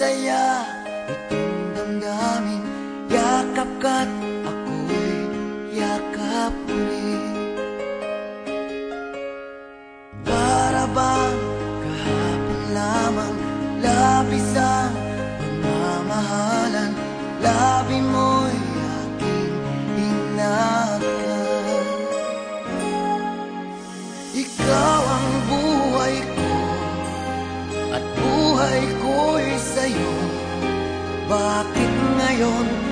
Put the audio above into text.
saya. Itong damdamin Yakap ka't ako'y yakap uli. Para bang kahapon lamang Labis ang pamamahalan Labi mo'y aking inakan Ikaw ang buhay ko At buhay ko sa'yo. Bakit ngayon